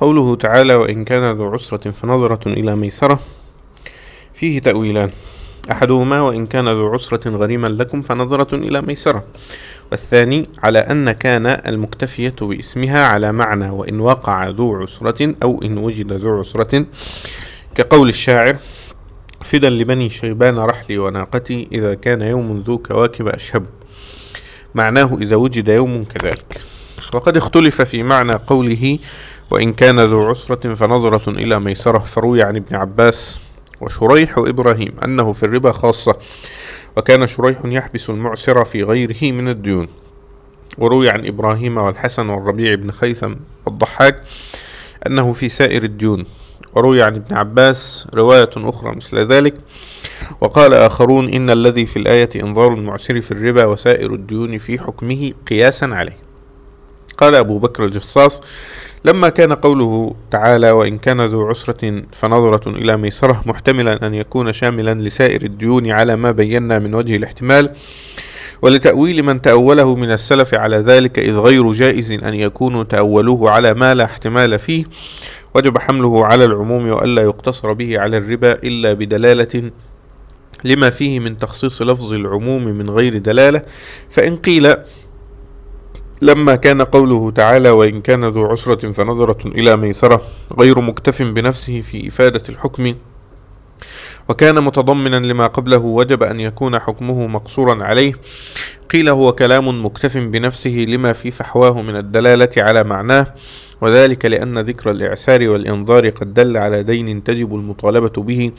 قوله تعالى وإن كان ذو عسرة فنظرة إلى ميسرة فيه تأويلان. أحدهما وإن كان ذو عسرة غريما لكم فنظرة إلى ميسرة. والثاني على أن كان المكتفية باسمها على معنى وإن وقع ذو عسرة أو إن وجد ذو عسرة. كقول الشاعر فدا لبني شيبان رحلي وناقتي إذا كان يوم ذو كواكب أشهب. معناه إذا وجد يوم كذلك. وقد اختلف في معنى قوله وإن كان ذو عسرة فنظرة إلى ميسرة فروي عن ابن عباس وشريح إبراهيم أنه في الربا خاصة وكان شريح يحبس المعسر في غيره من الديون. وروي عن إبراهيم والحسن والربيع بن خيثم والضحاك أنه في سائر الديون. وروي عن ابن عباس رواية أخرى مثل ذلك وقال آخرون إن الذي في الآية إنظار المعسر في الربا وسائر الديون في حكمه قياسا عليه. قال أبو بكر الجصاص لما كان قوله تعالى وإن كان ذو عسرة فنظرة إلى ميسرة محتملا أن يكون شاملا لسائر الديون على ما بينا من وجه الاحتمال ولتأويل من تأوله من السلف على ذلك إذ غير جائز أن يكونوا تأولوه على ما لا احتمال فيه وجب حمله على العموم وألا يقتصر به على الربا إلا بدلالة لما فيه من تخصيص لفظ العموم من غير دلالة فإن قيل لما كان قوله تعالى وإن كان ذو عسرة فنظرة إلى ميسرة غير مكتف بنفسه في إفادة الحكم وكان متضمنا لما قبله وجب أن يكون حكمه مقصورا عليه. قيل هو كلام مكتف بنفسه لما في فحواه من الدلالة على معناه وذلك لأن ذكر الإعسار والإنظار قد دل على دين تجب المطالبة به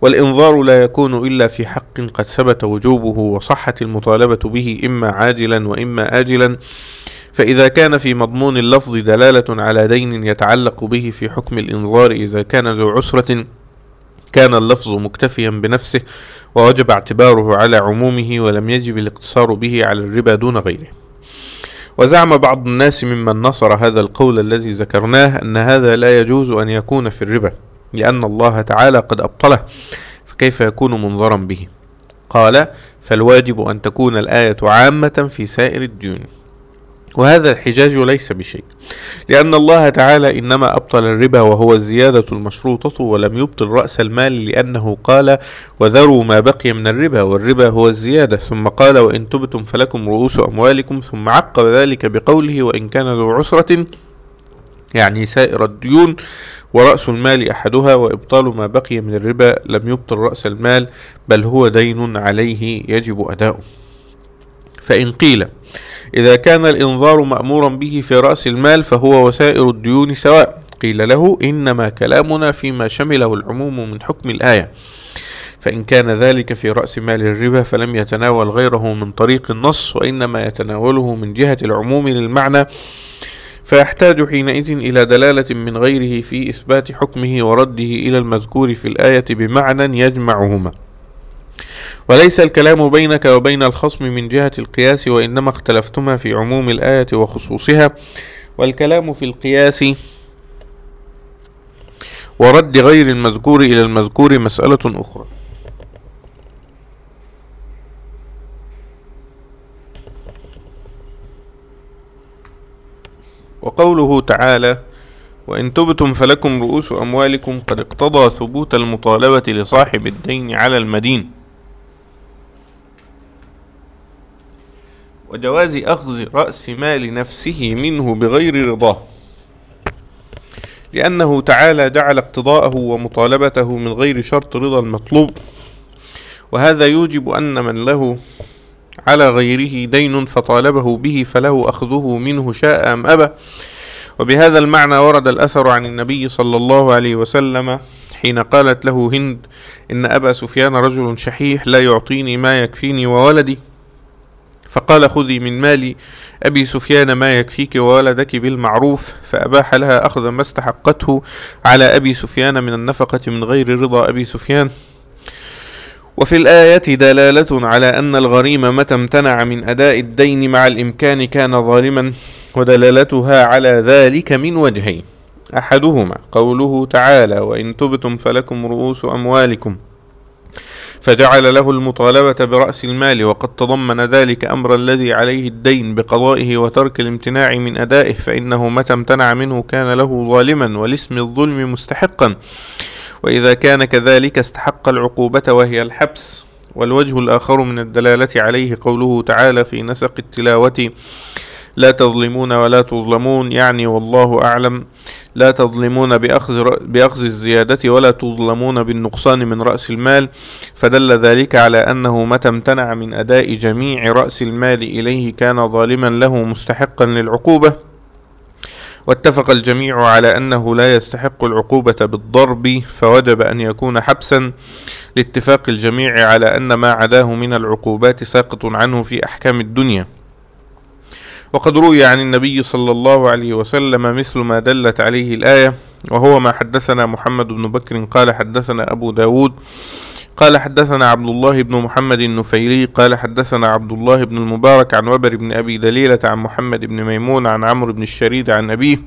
والإنظار لا يكون إلا في حق قد ثبت وجوبه وصحت المطالبة به إما عاجلا وإما آجلا. فإذا كان في مضمون اللفظ دلالة على دين يتعلق به في حكم الإنظار إذا كان ذو عسرة كان اللفظ مكتفيا بنفسه ووجب اعتباره على عمومه ولم يجب الاقتصار به على الربا دون غيره. وزعم بعض الناس ممن نصر هذا القول الذي ذكرناه أن هذا لا يجوز أن يكون في الربا لأن الله تعالى قد أبطله فكيف يكون منظرا به؟ قال فالواجب أن تكون الآية عامة في سائر الديون. وهذا الحجاج ليس بشيء. لأن الله تعالى إنما أبطل الربا وهو الزيادة المشروطة ولم يبطل رأس المال لأنه قال وذروا ما بقي من الربا والربا هو الزيادة. ثم قال وإن تبتم فلكم رؤوس أموالكم. ثم عقب ذلك بقوله وإن كان ذو عسرة يعني سائر الديون ورأس المال أحدها وإبطال ما بقي من الربا لم يبطل رأس المال بل هو دين عليه يجب أداؤه. فإن قيل إذا كان الإنظار مأمورا به في رأس المال فهو وسائر الديون سواء. قيل له إنما كلامنا فيما شمله العموم من حكم الآية. فإن كان ذلك في رأس مال الربا فلم يتناول غيره من طريق النص وإنما يتناوله من جهة العموم للمعنى. فيحتاج حينئذ إلى دلالة من غيره في إثبات حكمه ورده إلى المذكور في الآية بمعنى يجمعهما. وليس الكلام بينك وبين الخصم من جهة القياس وإنما اختلفتما في عموم الآية وخصوصها. والكلام في القياس ورد غير المذكور إلى المذكور مسألة أخرى. وقوله تعالى وإن تبتم فلكم رؤوس أموالكم قد اقتضى ثبوت المطالبة لصاحب الدين على المدين وجواز أخذ رأس مال نفسه منه بغير رضاه. لأنه تعالى جعل اقتضاءه ومطالبته من غير شرط رضا المطلوب. وهذا يوجب أن من له على غيره دين فطالبه به فله أخذه منه شاء أم أبى. وبهذا المعنى ورد الأثر عن النبي صلى الله عليه وسلم حين قالت له هند إن أبا سفيان رجل شحيح لا يعطيني ما يكفيني وولدي. فقال خذي من مال أبي سفيان ما يكفيك وولدك بالمعروف فأباح لها أخذ ما استحقته على أبي سفيان من النفقة من غير رضا أبي سفيان. وفي الآية دلالة على أن الغريم متى امتنع من أداء الدين مع الإمكان كان ظالما ودلالتها على ذلك من وجهين. أحدهما قوله تعالى وإن تبتم فلكم رؤوس أموالكم فجعل له المطالبة برأس المال وقد تضمن ذلك أمر الذي عليه الدين بقضائه وترك الامتناع من أدائه فإنه متى امتنع منه كان له ظالما ولاسم الظلم مستحقا. وإذا كان كذلك استحق العقوبة وهي الحبس والوجه الآخر من الدلالة عليه قوله تعالى في نسق التلاوة لا تظلمون ولا تظلمون يعني والله أعلم. لا تظلمون بأخذ, بأخذ الزيادة ولا تظلمون بالنقصان من رأس المال. فدل ذلك على أنه متى امتنع من أداء جميع رأس المال إليه كان ظالما له مستحقا للعقوبة. واتفق الجميع على أنه لا يستحق العقوبة بالضرب فوجب أن يكون حبسا. لاتفاق الجميع على أن ما عداه من العقوبات ساقط عنه في أحكام الدنيا. وقد روي عن النبي صلى الله عليه وسلم مثل ما دلت عليه الآية وهو ما حدثنا محمد بن بكر قال حدثنا أبو داود قال حدثنا عبد الله بن محمد النفيلي قال حدثنا عبد الله بن المبارك عن وبر بن أبي دليلة عن محمد بن ميمون عن عمرو بن الشريد عن أبيه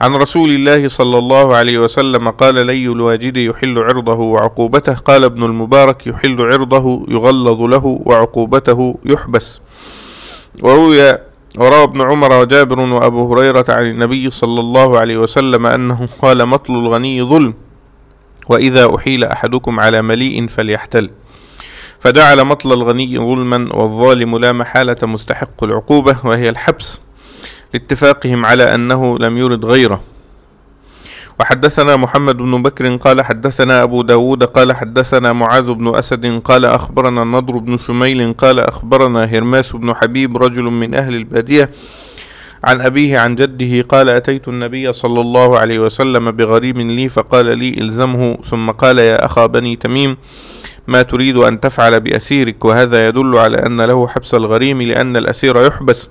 عن رسول الله صلى الله عليه وسلم قال لي الواجد يحل عرضه وعقوبته. قال ابن المبارك يحل عرضه يغلظ له وعقوبته يحبس. وروي وروى ابن عمر وجابر وأبو هريرة عن النبي صلى الله عليه وسلم أنه قال مطل الغني ظلم وإذا أحيل أحدكم على مليء فليحتل. فجعل مطل الغني ظلما والظالم لا محالة مستحق العقوبة وهي الحبس لاتفاقهم على أنه لم يرد غيره. وحدثنا محمد بن بكر قال حدثنا أبو داود قال حدثنا معاذ بن أسد قال أخبرنا النضر بن شميل قال أخبرنا هرماس بن حبيب رجل من أهل البادية عن أبيه عن جده قال أتيت النبي صلى الله عليه وسلم بغريم لي فقال لي إلزمه ثم قال يا أخا بني تميم ما تريد أن تفعل بأسيرك وهذا يدل على أن له حبس الغريم لأن الأسير يحبس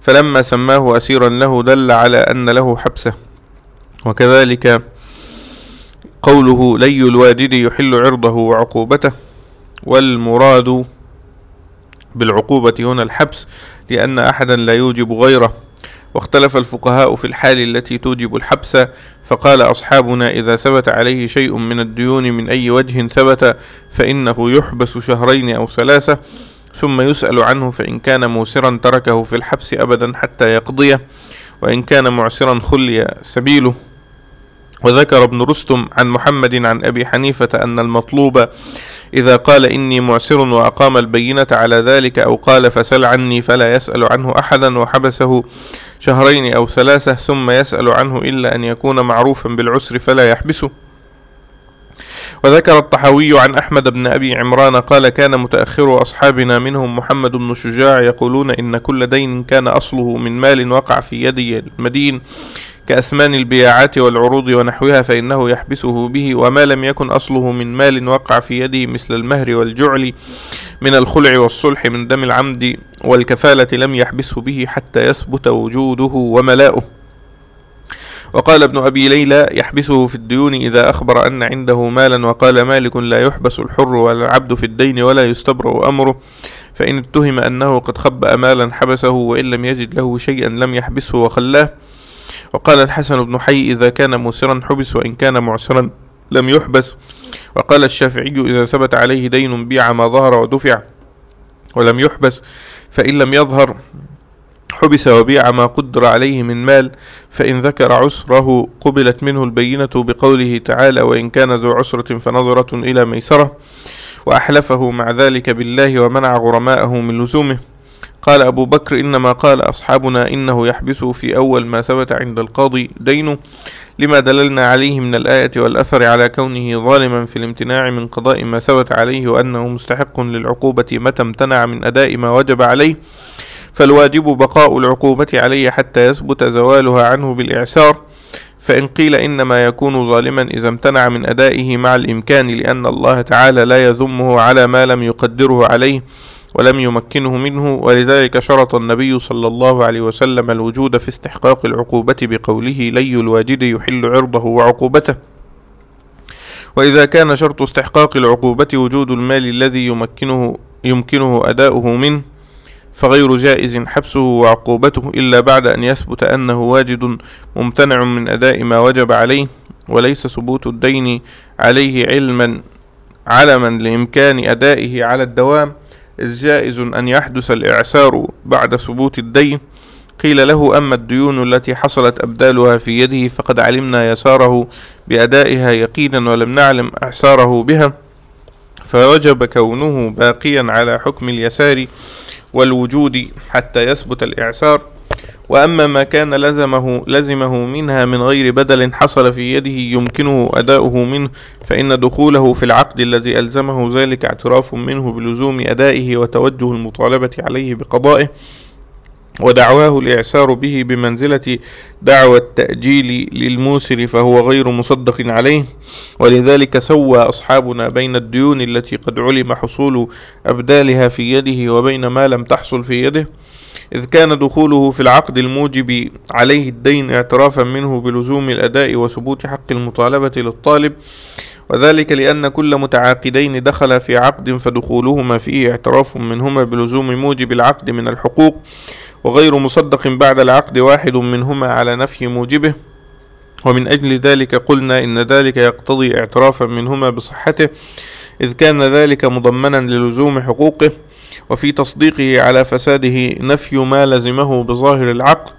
فلما سماه أسيرا له دل على أن له حبسه وكذلك قوله لي الواجد يحل عرضه وعقوبته والمراد بالعقوبة هنا الحبس لأن أحدا لا يوجب غيره. واختلف الفقهاء في الحال التي توجب الحبس فقال أصحابنا إذا ثبت عليه شيء من الديون من أي وجه ثبت فإنه يحبس شهرين أو ثلاثة ثم يسأل عنه فإن كان موسرا تركه في الحبس أبدا حتى يقضيه وإن كان معسرا خلي سبيله. وذكر ابن رستم عن محمد عن أبي حنيفة أن المطلوب إذا قال إني معسر وأقام البينة على ذلك أو قال فسل عني فلا يسأل عنه أحدا وحبسه شهرين أو ثلاثة ثم يسأل عنه إلا أن يكون معروفا بالعسر فلا يحبسه. وذكر الطحاوي عن أحمد بن أبي عمران قال كان متأخر أصحابنا منهم محمد بن شجاع يقولون إن كل دين كان أصله من مال وقع في يدي المدين كأثمان البياعات والعروض ونحوها فإنه يحبسه به وما لم يكن أصله من مال وقع في يده مثل المهر والجعل من الخلع والصلح من دم العمد والكفالة لم يحبسه به حتى يثبت وجوده وملاؤه. وقال ابن أبي ليلى يحبسه في الديون إذا أخبر أن عنده مالا وقال مالك لا يحبس الحر ولا العبد في الدين ولا يستبرأ أمره. فإن اتهم أنه قد خبأ مالا حبسه وإن لم يجد له شيئا لم يحبسه وخلاه. وقال الحسن بن حي إذا كان موسرا حبس وإن كان معسرا لم يحبس. وقال الشافعي إذا ثبت عليه دين بيع ما ظهر ودفع ولم يحبس فإن لم يظهر حبس وبيع ما قدر عليه من مال فإن ذكر عسره قبلت منه البينة بقوله تعالى وإن كان ذو عسرة فنظرة إلى ميسرة وأحلفه مع ذلك بالله ومنع غرماءه من لزومه. قال أبو بكر إنما قال أصحابنا إنه يحبسه في أول ما ثبت عند القاضي دينه لما دللنا عليه من الآية والأثر على كونه ظالما في الامتناع من قضاء ما ثبت عليه وأنه مستحق للعقوبة متى امتنع من أداء ما وجب عليه فالواجب بقاء العقوبة عليه حتى يثبت زوالها عنه بالإعسار فإن قيل إنما يكون ظالما إذا امتنع من أدائه مع الإمكان لأن الله تعالى لا يذمه على ما لم يقدره عليه ولم يمكنه منه ولذلك شرط النبي صلى الله عليه وسلم الوجود في استحقاق العقوبة بقوله لي الواجد يحل عرضه وعقوبته. وإذا كان شرط استحقاق العقوبة وجود المال الذي يمكنه يمكنه أداؤه منه فغير جائز حبسه وعقوبته إلا بعد أن يثبت أنه واجد ممتنع من أداء ما وجب عليه وليس ثبوت الدين عليه علما علما لإمكان أدائه على الدوام. إذ جائز أن يحدث الإعسار بعد ثبوت الدين. قيل له أما الديون التي حصلت أبدالها في يده فقد علمنا يساره بأدائها يقينا ولم نعلم إعساره بها فوجب كونه باقيا على حكم اليسار والوجود حتى يثبت الإعسار. وأما ما كان لزمه لزمه منها من غير بدل حصل في يده يمكنه أداؤه منه فإن دخوله في العقد الذي ألزمه ذلك اعتراف منه بلزوم أدائه وتوجه المطالبة عليه بقضائه ودعواه الإعسار به بمنزلة دعوى التأجيل للموسر فهو غير مصدق عليه. ولذلك سوى أصحابنا بين الديون التي قد علم حصول أبدالها في يده وبين ما لم تحصل في يده. إذ كان دخوله في العقد الموجب عليه الدين اعترافا منه بلزوم الأداء وثبوت حق المطالبة للطالب وذلك لأن كل متعاقدين دخل في عقد فدخولهما فيه اعتراف منهما بلزوم موجب العقد من الحقوق وغير مصدق بعد العقد واحد منهما على نفي موجبه. ومن أجل ذلك قلنا إن ذلك يقتضي اعترافا منهما بصحته إذ كان ذلك مضمنا للزوم حقوقه. وفي تصديقه على فساده نفي ما لزمه بظاهر العقد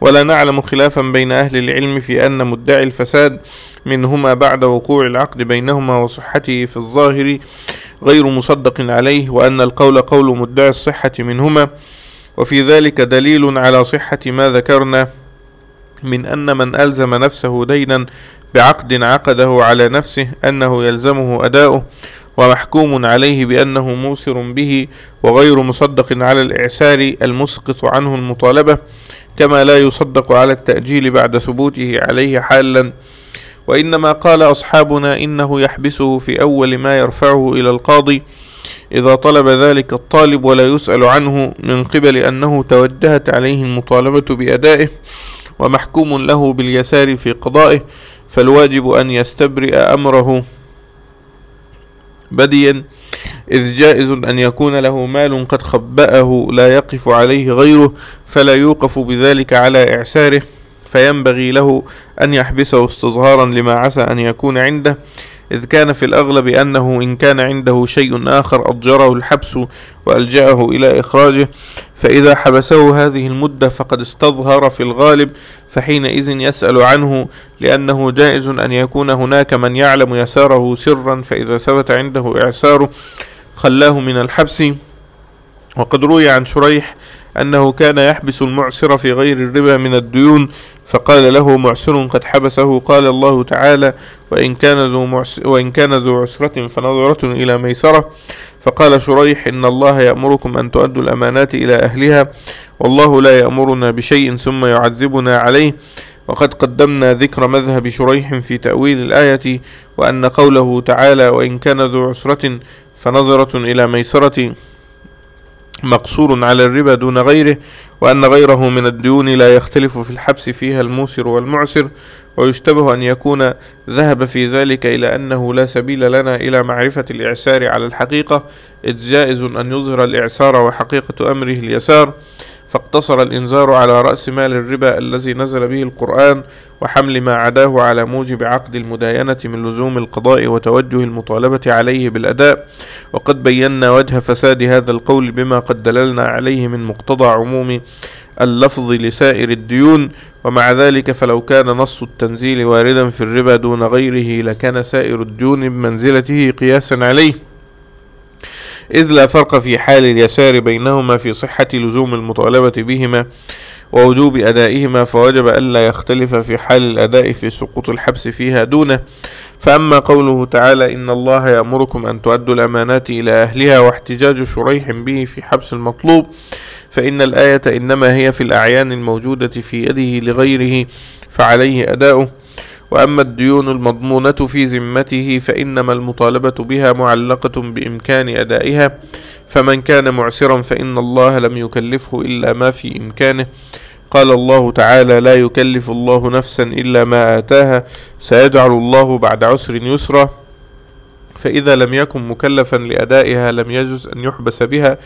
ولا نعلم خلافا بين أهل العلم في أن مدعي الفساد منهما بعد وقوع العقد بينهما وصحته في الظاهر غير مصدق عليه وأن القول قول مدعي الصحة منهما. وفي ذلك دليل على صحة ما ذكرنا من أن من ألزم نفسه دينا بعقد عقده على نفسه أنه يلزمه أداؤه ومحكوم عليه بأنه موسر به وغير مصدق على الإعسار المسقط عنه المطالبة كما لا يصدق على التأجيل بعد ثبوته عليه حالا. وإنما قال أصحابنا إنه يحبسه في أول ما يرفعه إلى القاضي إذا طلب ذلك الطالب ولا يسأل عنه من قبل أنه توجهت عليه المطالبة بأدائه ومحكوم له باليسار في قضائه فالواجب أن يستبرئ أمره بديا إذ جائز أن يكون له مال قد خبأه لا يقف عليه غيره فلا يوقف بذلك على إعساره فينبغي له أن يحبسه استصغارا لما عسى أن يكون عنده. إذ كان في الأغلب أنه إن كان عنده شيء آخر أضجره الحبس وألجأه إلى إخراجه فإذا حبسه هذه المدة فقد استظهر في الغالب فحينئذ يسأل عنه لأنه جائز أن يكون هناك من يعلم يساره سرا فإذا ثبت عنده إعساره خلاه من الحبس. وقد روي عن شريح أنه كان يحبس المعسر في غير الربا من الديون فقال له معسر قد حبسه. قال الله تعالى وإن كان ذو, وإن كان ذو عسرة فنظرة إلى ميسرة فقال شريح إن الله يأمركم أن تؤدوا الأمانات إلى أهلها والله لا يأمرنا بشيء ثم يعذبنا عليه وقد قدمنا ذكر مذهب شريح في تأويل الآية وأن قوله تعالى وإن كان ذو عسرة فنظرة إلى ميسرة مقصور على الربا دون غيره وأن غيره من الديون لا يختلف في الحبس فيها الموسر والمعسر ويشتبه أن يكون ذهب في ذلك إلى أنه لا سبيل لنا إلى معرفة الإعسار على الحقيقة إذ جائز أن يظهر الإعسار وحقيقة أمره اليسار. فاقتصر الإنذار على رأس مال الربا الذي نزل به القرآن وحمل ما عداه على موجب عقد المداينة من لزوم القضاء وتوجه المطالبة عليه بالأداء. وقد بينا وجه فساد هذا القول بما قد دللنا عليه من مقتضى عموم اللفظ لسائر الديون. ومع ذلك فلو كان نص التنزيل واردا في الربا دون غيره لكان سائر الديون بمنزلته قياسا عليه. إذ لا فرق في حال اليسار بينهما في صحة لزوم المطالبة بهما ووجوب أدائهما فوجب ألا يختلف في حال الأداء في سقوط الحبس فيها دونه. فأما قوله تعالى إن الله يأمركم أن تؤدوا الأمانات إلى أهلها واحتجاج شريح به في حبس المطلوب فإن الآية إنما هي في الأعيان الموجودة في يده لغيره فعليه أداؤه. وأما الديون المضمونة في ذمته فإنما المطالبة بها معلقة بإمكان أدائها فمن كان معسرا فإن الله لم يكلفه إلا ما في إمكانه. قال الله تعالى لا يكلف الله نفسا إلا ما آتاها سيجعل الله بعد عسر يسرا. فإذا لم يكن مكلفا لأدائها لم يجوز أن يحبس بها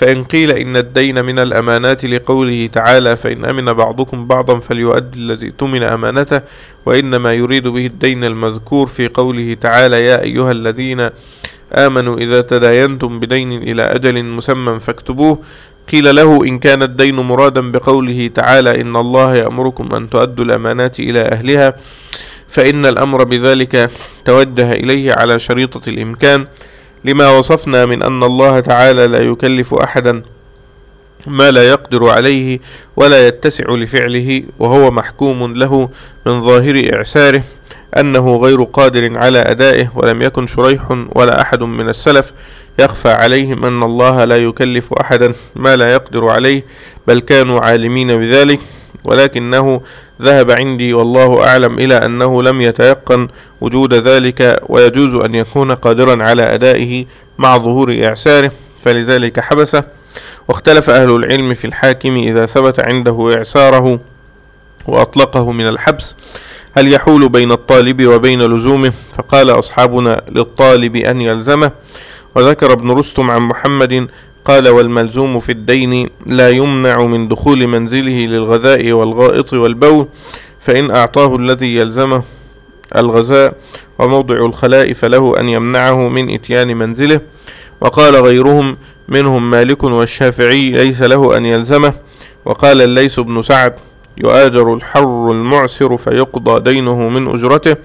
فإن قيل إن الدين من الأمانات لقوله تعالى فإن أمن بعضكم بعضا فليؤدي الذي تمن أمانته وإنما يريد به الدين المذكور في قوله تعالى يا أيها الذين آمنوا إذا تداينتم بدين إلى أجل مسمى فاكتبوه. قيل له إن كان الدين مرادا بقوله تعالى إن الله يأمركم أن تؤدوا الأمانات إلى أهلها فإن الأمر بذلك توجه إليه على شريطة الإمكان. لما وصفنا من أن الله تعالى لا يكلف أحدا ما لا يقدر عليه ولا يتسع لفعله وهو محكوم له من ظاهر إعساره أنه غير قادر على أدائه ولم يكن شريح ولا أحد من السلف يخفى عليهم أن الله لا يكلف أحدا ما لا يقدر عليه بل كانوا عالمين بذلك ولكنه ذهب عندي والله أعلم إلى أنه لم يتيقن وجود ذلك ويجوز أن يكون قادرا على أدائه مع ظهور إعساره فلذلك حبسه. واختلف أهل العلم في الحاكم إذا ثبت عنده إعساره وأطلقه من الحبس هل يحول بين الطالب وبين لزومه؟ فقال أصحابنا للطالب أن يلزمه. وذكر ابن رستم عن محمد قال والملزوم في الدين لا يمنع من دخول منزله للغذاء والغائط والبول فإن أعطاه الذي يلزمه الغذاء وموضع الخلاء فله أن يمنعه من إتيان منزله. وقال غيرهم منهم مالك والشافعي ليس له أن يلزمه. وقال الليث بن سعد يؤاجر الحر المعسر فيقضى دينه من أجرته.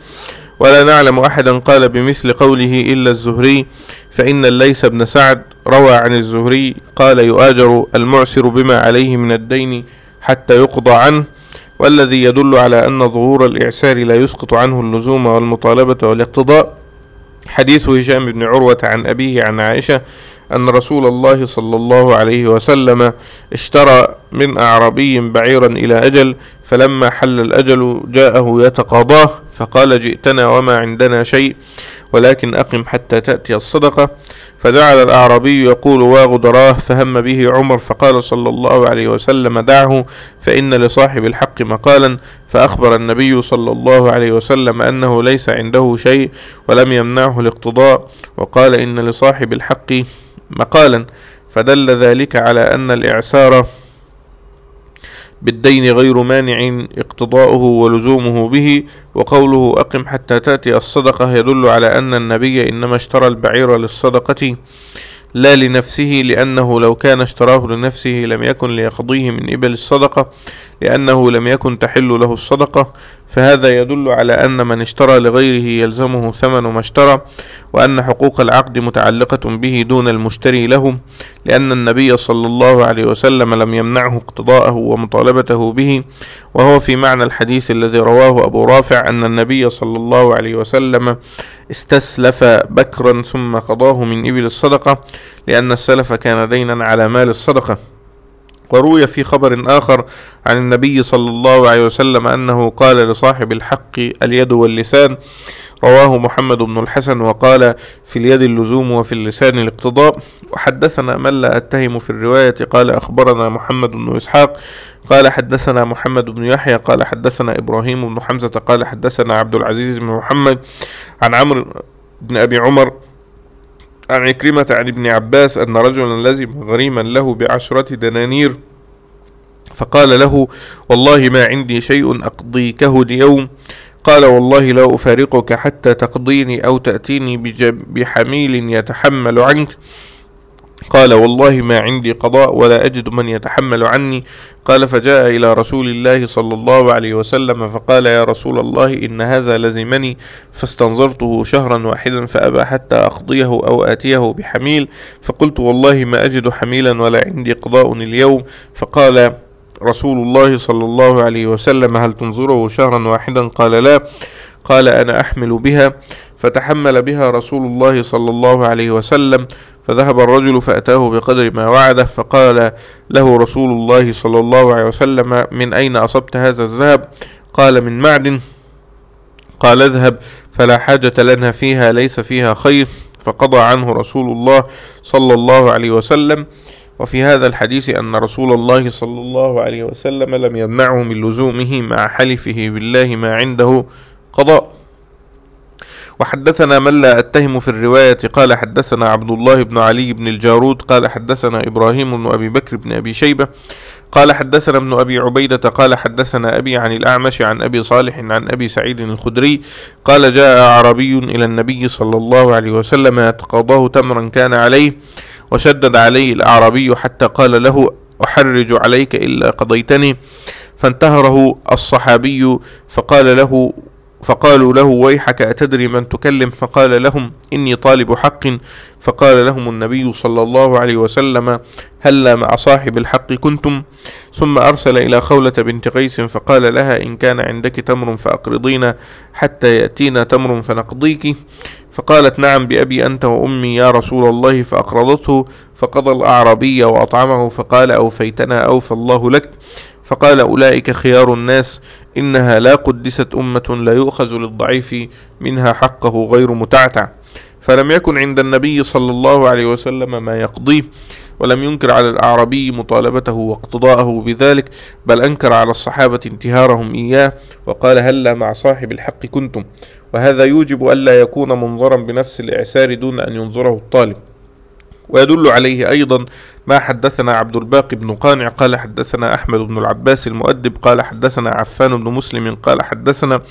ولا نعلم أحدا قال بمثل قوله إلا الزهري فإن الليث بن سعد روى عن الزهري قال يؤاجر المعسر بما عليه من الدين حتى يقضى عنه والذي يدل على أن ظهور الإعسار لا يسقط عنه اللزوم والمطالبة والاقتضاء. حديث هشام بن عروة عن أبيه عن عائشة أن رسول الله صلى الله عليه وسلم اشترى من أعرابي بعيرا إلى أجل فلما حل الأجل جاءه يتقاضاه فقال جئتنا وما عندنا شيء ولكن أقم حتى تأتي الصدقة. فجعل الأعرابي يقول واغدراه فهم به عمر فقال صلى الله عليه وسلم دعه فإن لصاحب الحق مقالا. فأخبر النبي صلى الله عليه وسلم أنه ليس عنده شيء ولم يمنعه الاقتضاء وقال إن لصاحب الحق مقالا. فدل ذلك على أن الإعسار بالدين غير مانع اقتضاؤه ولزومه به وقوله أقم حتى تأتي الصدقة يدل على أن النبي إنما اشترى البعير للصدقة. لا لنفسه لأنه لو كان اشتراه لنفسه لم يكن ليقضيه من إبل الصدقة لأنه لم يكن تحل له الصدقة. فهذا يدل على أن من اشترى لغيره يلزمه ثمن ما اشترى وأن حقوق العقد متعلقة به دون المشتري له لأن النبي صلى الله عليه وسلم لم يمنعه اقتضاءه ومطالبته به. وهو في معنى الحديث الذي رواه أبو رافع أن النبي صلى الله عليه وسلم استسلف بكرا ثم قضاه من إبل الصدقة لأن السلف كان دينا على مال الصدقة. وروي في خبر آخر عن النبي صلى الله عليه وسلم أنه قال لصاحب الحق اليد واللسان رواه محمد بن الحسن وقال في اليد اللزوم وفي اللسان الاقتضاء. وحدثنا من لا أتهم في الرواية قال أخبرنا محمد بن إسحاق قال حدثنا محمد بن يحيى قال حدثنا إبراهيم بن حمزة قال حدثنا عبد العزيز بن محمد عن عمرو بن أبي عمر عن عكرمة عن ابن عباس أن رجلا لزم غريما له بعشرة دنانير. فقال له والله ما عندي شيء أقضيكه اليوم. قال والله لا أفارقك حتى تقضيني أو تأتيني بحميل يتحمل عنك. قال والله ما عندي قضاء ولا أجد من يتحمل عني. قال فجاء إلى رسول الله صلى الله عليه وسلم فقال يا رسول الله إن هذا لزمني. فاستنظرته شهرا واحدا فأبى حتى أقضيه أو آتيه بحميل. فقلت والله ما أجد حميلا ولا عندي قضاء اليوم. فقال رسول الله صلى الله عليه وسلم هل تنظره شهرا واحدا قال لا. قال أنا أحمل بها. فتحمل بها رسول الله صلى الله عليه وسلم. فذهب الرجل فأتاه بقدر ما وعده فقال له رسول الله صلى الله عليه وسلم من أين أصبت هذا الذهب؟ قال من معدن. قال اذهب فلا حاجة لنا فيها ليس فيها خير. فقضى عنه رسول الله صلى الله عليه وسلم. وفي هذا الحديث أن رسول الله صلى الله عليه وسلم لم يمنعه من لزومه مع حلفه بالله ما عنده قضاء. وحدثنا من لا أتهم في الرواية. قال حدثنا عبد الله بن علي بن الجارود قال حدثنا إبراهيم بن أبي بكر بن أبي شيبة قال حدثنا ابن أبي عبيدة قال حدثنا أبي عن الأعمش عن أبي صالح عن أبي سعيد الخدري قال جاء عربي إلى النبي صلى الله عليه وسلم يتقاضاه تمرا كان عليه وشدد عليه الأعرابي حتى قال له أحرج عليك إلا قضيتني. فانتهره الصحابي فقال له فقالوا له ويحك أتدري من تكلم؟ فقال لهم إني طالب حق. فقال لهم النبي صلى الله عليه وسلم هلا مع صاحب الحق كنتم؟ ثم أرسل إلى خولة بنت قيس فقال لها إن كان عندك تمر فأقرضينا حتى يأتينا تمر فنقضيك. فقالت نعم بأبي أنت وأمي يا رسول الله فأقرضته فقضى الأعرابي وأطعمه فقال أوفيتنا أوفى الله لك. فقال أولئك خيار الناس إنها لا قدست أمة لا يؤخذ للضعيف منها حقه غير متعتع. فلم يكن عند النبي صلى الله عليه وسلم ما يقضيه ولم ينكر على الأعرابي مطالبته واقتضاءه بذلك بل أنكر على الصحابة انتهارهم إياه وقال هلا مع صاحب الحق كنتم. وهذا يوجب ألا يكون منظرا بنفس الإعسار دون أن ينظره الطالب. ويدل عليه أيضا ما حدثنا عبد الباقي بن قانع قال حدثنا أحمد بن العباس المؤدب قال حدثنا عفان بن مسلم قال حدثنا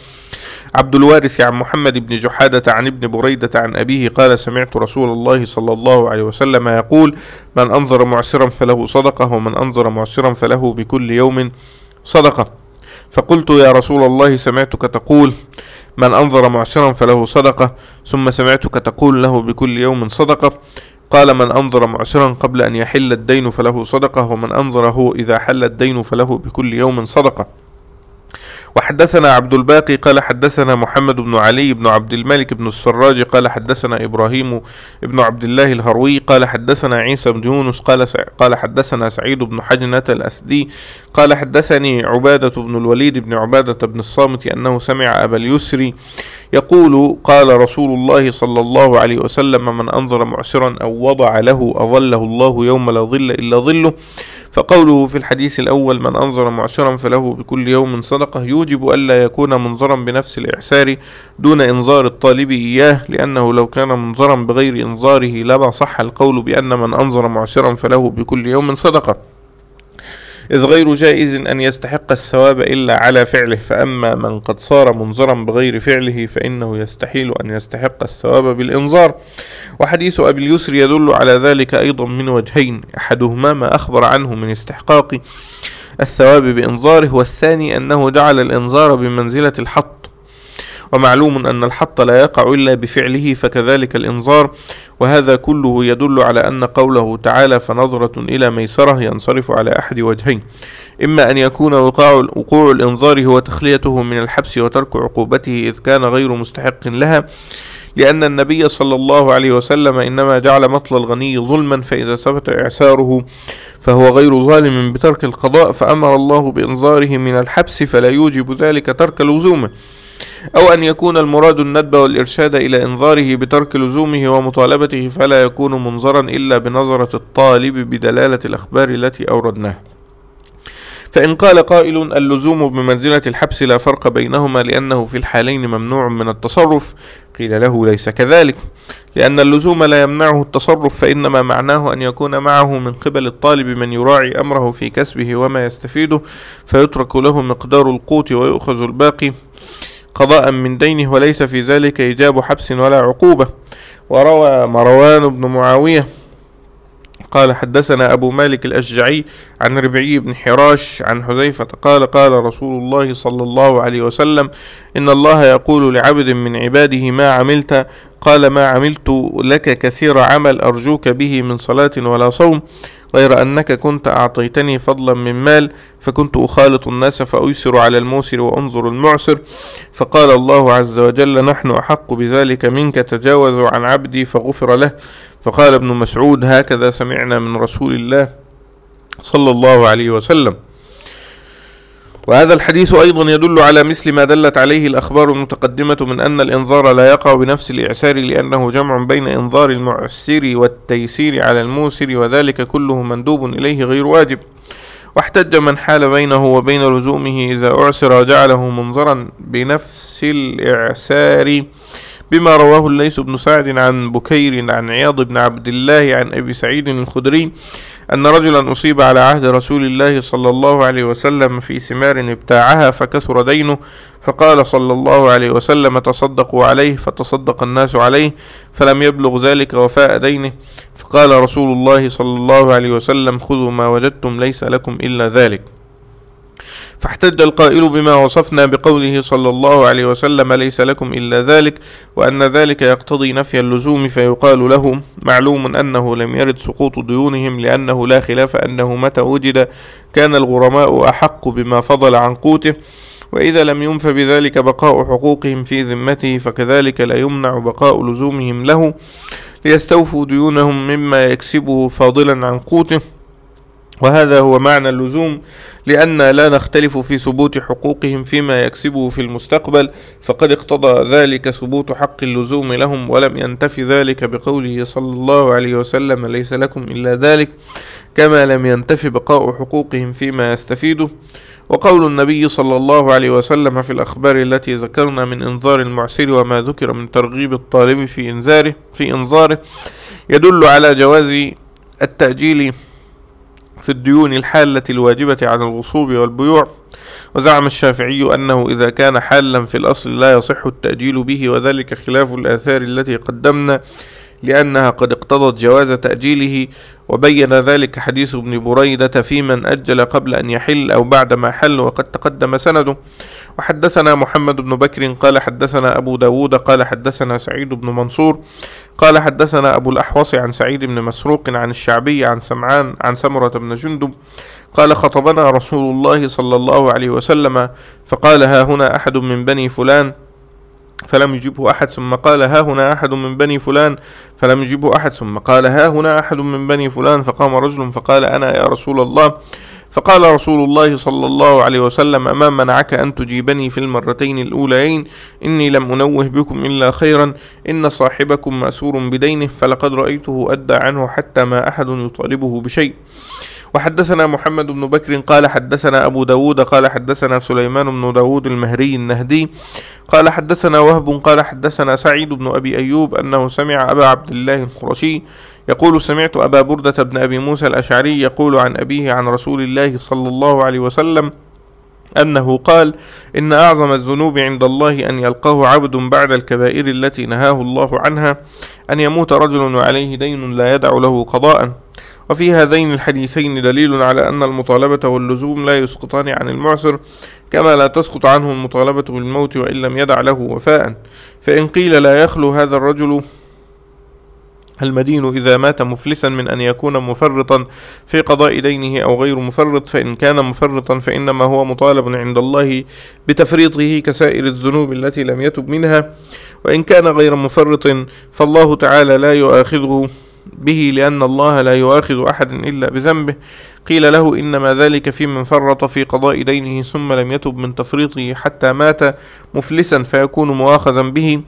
عبد الوارث عن محمد بن جحادة عن ابن بريدة عن أبيه قال سمعت رسول الله صلى الله عليه وسلم يقول من أنظر معسرا فله صدقة ومن أنظر معسرا فله بكل يوم صدقة. فقلت يا رسول الله سمعتك تقول من أنظر معسرا فله صدقة ثم سمعتك تقول له بكل يوم صدقة. قال من أنظر معسرا قبل أن يحل الدين فله صدقة ومن أنظره إذا حل الدين فله بكل يوم صدقة. وحدثنا عبد الباقي قال حدثنا محمد بن علي بن عبد الملك بن السراج قال حدثنا إبراهيم بن عبد الله الهروي قال حدثنا عيسى بن يونس قال قال حدثنا سعيد بن حجنة الأسدي قال حدثني عبادة بن الوليد بن عبادة بن الصامت أنه سمع أبا اليسري يقول قال رسول الله صلى الله عليه وسلم من أنظر معسرا أو وضع له أظله الله يوم لا ظل إلا ظله فقوله في الحديث الأول من أنظر معسرا فله بكل يوم صدقة. يوجب ألا يكون منظرا بنفس الإعسار دون إنظار الطالب إياه لأنه لو كان منظرا بغير إنظاره لما صح القول بأن من أنظر معسرا فله بكل يوم صدقة. إذ غير جائز أن يستحق الثواب إلا على فعله فأما من قد صار منظرا بغير فعله فإنه يستحيل أن يستحق الثواب بالإنظار. وحديث أبي اليسر يدل على ذلك أيضا من وجهين أحدهما ما أخبر عنه من استحقاق الثواب بإنظاره والثاني أنه جعل الإنظار بمنزلة الحط. ومعلوم أن الحط لا يقع إلا بفعله فكذلك الإنظار. وهذا كله يدل على أن قوله تعالى فنظرة إلى ميسرة ينصرف على أحد وجهين. إما أن يكون وقوع, وقوع الإنظار هو تخليته من الحبس وترك عقوبته إذ كان غير مستحق لها لأن النبي صلى الله عليه وسلم إنما جعل مطل الغني ظلما فإذا ثبت إعساره فهو غير ظالم بترك القضاء فأمر الله بإنظاره من الحبس فلا يوجب ذلك ترك لزومه. أو أن يكون المراد الندب والإرشاد إلى إنظاره بترك لزومه ومطالبته فلا يكون منظرا إلا بنظرة الطالب بدلالة الأخبار التي أوردناها فإن قال قائل اللزوم بمنزلة الحبس لا فرق بينهما لأنه في الحالين ممنوع من التصرف. قيل له ليس كذلك. لأن اللزوم لا يمنعه التصرف فإنما معناه أن يكون معه من قبل الطالب من يراعي أمره في كسبه وما يستفيده فيترك له مقدار القوت ويؤخذ الباقي. قضاء من دينه وليس في ذلك إيجاب حبس ولا عقوبة. وروى مروان بن معاوية قال حدثنا أبو مالك الأشجعي عن ربعي بن حراش عن حذيفة قال قال رسول الله صلى الله عليه وسلم إن الله يقول لعبد من عباده ما عملت قال ما عملت لك كثير عمل أرجوك به من صلاة ولا صوم غير أنك كنت أعطيتني فضلا من مال فكنت أخالط الناس فأيسر على الموسر وأنظر المعسر. فقال الله عز وجل نحن أحق بذلك منك تجاوزوا عن عبدي فغفر له. فقال ابن مسعود هكذا سمعنا من رسول الله صلى الله عليه وسلم. وهذا الحديث أيضا يدل على مثل ما دلت عليه الأخبار المتقدمة من أن الإنظار لا يقع بنفس الإعسار لأنه جمع بين إنظار المعسر والتيسير على الموسر وذلك كله مندوب إليه غير واجب. واحتج من حال بينه وبين لزومه إذا أعسر جعله منظرا بنفس الإعسار. بما رواه الليث بن سعد عن بكير عن عياض بن عبد الله عن أبي سعيد الخدري أن رجلا أصيب على عهد رسول الله صلى الله عليه وسلم في ثمار ابتاعها فكثر دينه فقال صلى الله عليه وسلم تصدقوا عليه فتصدق الناس عليه فلم يبلغ ذلك وفاء دينه. فقال رسول الله صلى الله عليه وسلم خذوا ما وجدتم ليس لكم إلا ذلك. فاحتج القائل بما وصفنا بقوله صلى الله عليه وسلم ليس لكم إلا ذلك. وأن ذلك يقتضي نفي اللزوم فيقال له معلوم أنه لم يرد سقوط ديونهم لأنه لا خلاف أنه متى وجد كان الغرماء أحق بما فضل عن قوته. وإذا لم ينف بذلك بقاء حقوقهم في ذمته فكذلك لا يمنع بقاء لزومهم له ليستوفوا ديونهم مما يكسبه فاضلا عن قوته. وهذا هو معنى اللزوم لأن لا نختلف في ثبوت حقوقهم فيما يكسبه في المستقبل فقد اقتضى ذلك ثبوت حق اللزوم لهم ولم ينتفي ذلك بقوله صلى الله عليه وسلم ليس لكم إلا ذلك كما لم ينتفي بقاء حقوقهم فيما يستفيده. وقول النبي صلى الله عليه وسلم في الأخبار التي ذكرنا من إنذار المعسر وما ذكر من ترغيب الطالب في إنذاره في إنذاره يدل على جواز التأجيل في الديون الحالة الواجبة عن الغصوب والبيوع. وزعم الشافعي أنه إذا كان حالا في الأصل لا يصح التأجيل به وذلك خلاف الآثار التي قدمنا لأنها قد اقتضت جواز تأجيله. وبين ذلك حديث ابن بريدة في من أجل قبل أن يحل أو بعد ما حل وقد تقدم سنده. وحدثنا محمد بن بكر قال حدثنا أبو داود قال حدثنا سعيد بن منصور قال حدثنا أبو الأحوص عن سعيد بن مسروق عن الشعبي عن سمعان عن سمرة بن جندب قال خطبنا رسول الله صلى الله عليه وسلم فقال ها هنا أحد من بني فلان؟ فلم يجبه أحد ثم قال ها هنا أحد من بني فلان؟ فلم يجبه أحد ثم قال ها هنا أحد من بني فلان؟ فقام رجل فقال أنا يا رسول الله. فقال رسول الله صلى الله عليه وسلم ما منعك أن تجيبني في المرتين الأوليين إني لم أنوه بكم إلا خيرا إن صاحبكم مأسور بدينه فلقد رأيته أدى عنه حتى ما أحد يطالبه بشيء. وحدثنا محمد بن بكر قال حدثنا أبو داود قال حدثنا سليمان بن داود المهري النهدي قال حدثنا وهب قال حدثنا سعيد بن أبي أيوب أنه سمع أبا عبد الله القرشي يقول سمعت أبا بردة بن أبي موسى الأشعري يقول عن أبيه عن رسول الله صلى الله عليه وسلم أنه قال إن أعظم الذنوب عند الله أن يلقاه عبد بعد الكبائر التي نهاه الله عنها أن يموت رجل وعليه دين لا يدع له قضاء. وفي هذين الحديثين دليل على أن المطالبة واللزوم لا يسقطان عن المعسر كما لا تسقط عنه المطالبة بالموت وإن لم يدع له وفاء. فإن قيل لا يخلو هذا الرجل المدين إذا مات مفلسا من أن يكون مفرطا في قضاء دينه أو غير مفرط فإن كان مفرطا فإنما هو مطالب عند الله بتفريطه كسائر الذنوب التي لم يتب منها وإن كان غير مفرط فالله تعالى لا يؤاخذه. به لأن الله لا يؤاخذ أحد إلا بذنبه. قيل له إنما ذلك في من فرط في قضاء دينه ثم لم يتب من تفريطه حتى مات مفلسا فيكون مؤاخذا به.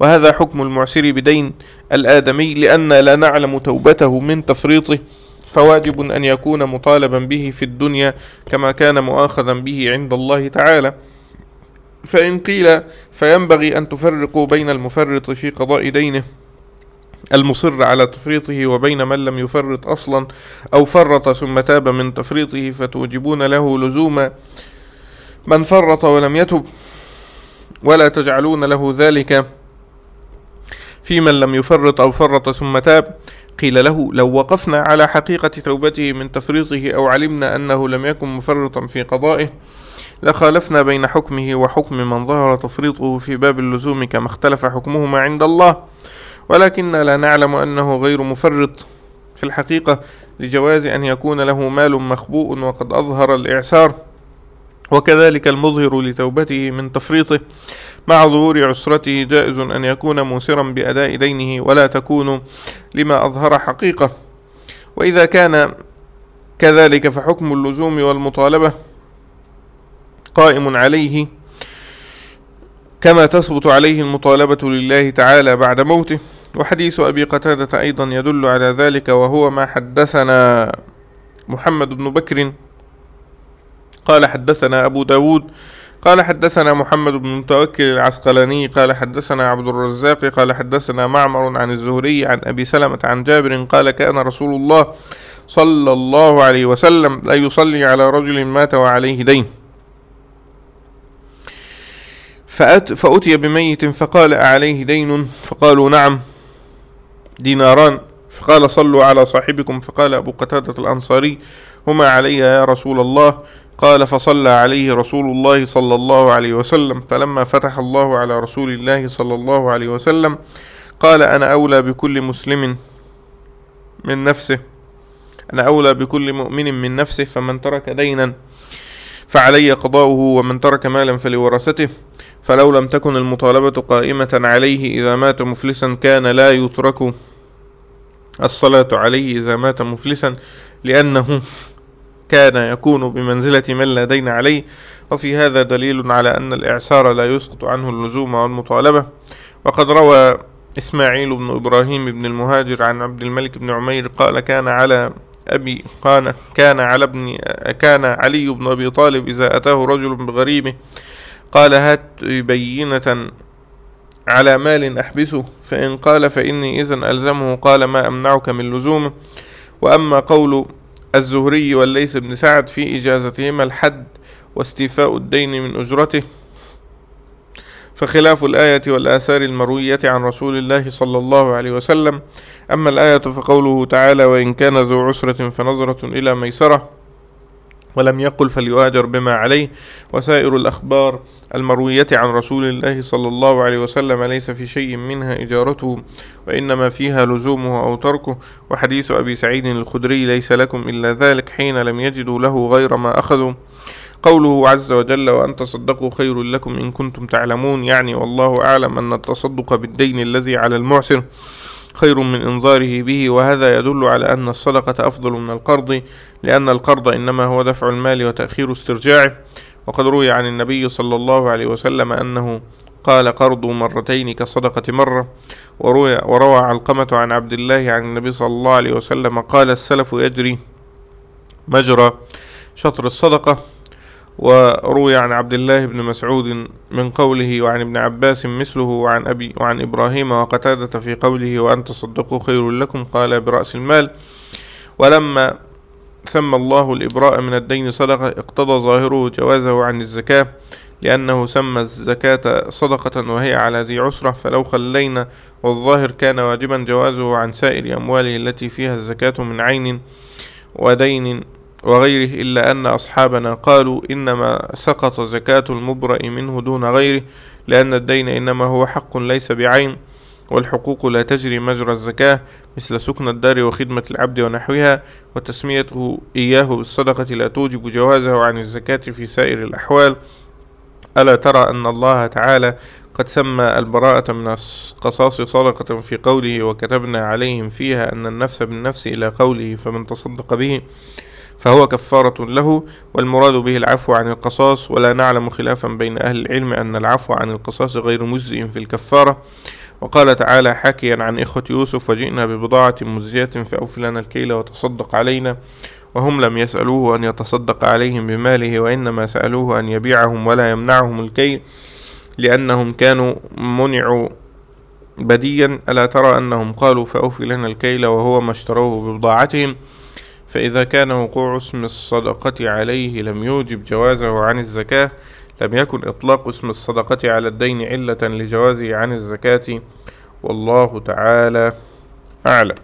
وهذا حكم المعسر بدين الآدمي لأن لا نعلم توبته من تفريطه. فواجب أن يكون مطالبا به في الدنيا كما كان مؤاخذا به عند الله تعالى. فإن قيل فينبغي أن تفرقوا بين المفرط في قضاء دينه. المصر على تفريطه وبين من لم يفرط أصلا أو فرط ثم تاب من تفريطه فتوجبون له لزوم من فرط ولم يتب. ولا تجعلون له ذلك في من لم يفرط أو فرط ثم تاب. قيل له لو وقفنا على حقيقة توبته من تفريطه أو علمنا أنه لم يكن مفرطا في قضائه لخالفنا بين حكمه وحكم من ظهر تفريطه في باب اللزوم كما اختلف حكمهما عند الله. ولكننا لا نعلم أنه غير مفرط في الحقيقة لجواز أن يكون له مال مخبوء وقد أظهر الإعسار. وكذلك المظهر لتوبته من تفريطه. مع ظهور عسرته جائز أن يكون موسرا بأداء دينه ولا تكون لما أظهر حقيقة. وإذا كان كذلك فحكم اللزوم والمطالبة قائم عليه كما تثبت عليه المطالبة لله تعالى بعد موته. وحديث أبي قتادة أيضا يدل على ذلك وهو ما حدثنا محمد بن بكر. قال حدثنا أبو داود قال حدثنا محمد بن متوكل العسقلاني قال حدثنا عبد الرزاق قال حدثنا معمر عن الزهري عن أبي سلمة عن جابر قال كان رسول الله صلى الله عليه وسلم لا يصلي على رجل مات وعليه دين. فأت فأتي بميت فقال أعليه دين؟ فقالوا نعم. ديناران. فقال صلوا على صاحبكم. فقال أبو قتادة الأنصاري هما علي يا رسول الله. قال فصلى عليه رسول الله صلى الله عليه وسلم. فلما فتح الله على رسول الله صلى الله عليه وسلم قال أنا أولى بكل مسلم من نفسه. أنا أولى بكل مؤمن من نفسه فمن ترك دينا فعلي قضاؤه ومن ترك مالا فلورثته. فلو لم تكن المطالبة قائمة عليه إذا مات مفلسا كان لا يترك الصلاة عليه إذا مات مفلسا لأنه كان يكون بمنزلة من لا دين عليه. وفي هذا دليل على أن الإعسار لا يسقط عنه اللزوم والمطالبة. وقد روى إسماعيل بن إبراهيم بن المهاجر عن عبد الملك بن عمير قال كان على أبي كان كان على ابن كان علي بن أبي طالب إذا أتاه رجل بغريبه قال هات بينة على مال أحبسه فإن قال فإني إذن ألزمه قال ما أمنعك من لزومه وأما قول الزهري والليث بن سعد في إجازتهما الحد واستيفاء الدين من أجرته. فخلاف الآية والآثار المروية عن رسول الله صلى الله عليه وسلم. أما الآية فقوله تعالى وإن كان ذو عسرة فنظرة إلى ميسرة ولم يقل فليؤاجر بما عليه. وسائر الأخبار المروية عن رسول الله صلى الله عليه وسلم ليس في شيء منها إجارته وإنما فيها لزومه أو تركه. وحديث أبي سعيد الخدري ليس لكم إلا ذلك حين لم يجدوا له غير ما أخذوا. قوله عز وجل وأن تصدقوا خير لكم إن كنتم تعلمون يعني والله أعلم أن التصدق بالدين الذي على المعسر خير من إنظاره به وهذا يدل على أن الصدقة أفضل من القرض لأن القرض إنما هو دفع المال وتأخير استرجاعه. وقد روي عن النبي صلى الله عليه وسلم أنه قال قرض مرتين كصدقة مرة. وروى علقمة عن عبد الله عن النبي صلى الله عليه وسلم قال السلف يجري مجرى شطر الصدقة. وروي عن عبد الله بن مسعود من قوله وعن ابن عباس مثله وعن أبي وعن إبراهيم وقتادة في قوله وأن تصدقوا خير لكم قال برأس المال. ولما سمى الله الإبراء من الدين صدقة اقتضى ظاهره جوازه عن الزكاة لأنه سمى الزكاة صدقة وهي على ذي عسرة. فلو خلينا والظاهر كان واجبا جوازه عن سائر أمواله التي فيها الزكاة من عين ودين وغيره إلا أن أصحابنا قالوا إنما سقط زكاة المبرأ منه دون غيره لأن الدين إنما هو حق ليس بعين والحقوق لا تجري مجرى الزكاة مثل سكن الدار وخدمة العبد ونحوها وتسميته إياه بالصدقة لا توجب جوازه عن الزكاة في سائر الأحوال. ألا ترى أن الله تعالى قد سمى البراءة من القصاص صدقة في قوله وكتبنا عليهم فيها أن النفس بالنفس إلى قوله فمن تصدق به؟ فهو كفارة له والمراد به العفو عن القصاص ولا نعلم خلافا بين أهل العلم أن العفو عن القصاص غير مجزئ في الكفارة. وقال تعالى حكيا عن إخوة يوسف وجئنا ببضاعة مزجاة فأوف لنا الكيل وتصدق علينا. وهم لم يسألوه أن يتصدق عليهم بماله وإنما سألوه أن يبيعهم ولا يمنعهم الكيل لأنهم كانوا منعوا بديا. ألا ترى أنهم قالوا فأوف لنا الكيل وهو ما اشتروه ببضاعتهم؟ فإذا كان وقوع اسم الصدقة عليه لم يوجب جوازه عن الزكاة لم يكن إطلاق اسم الصدقة على الدين علة لجوازه عن الزكاة والله تعالى أعلم.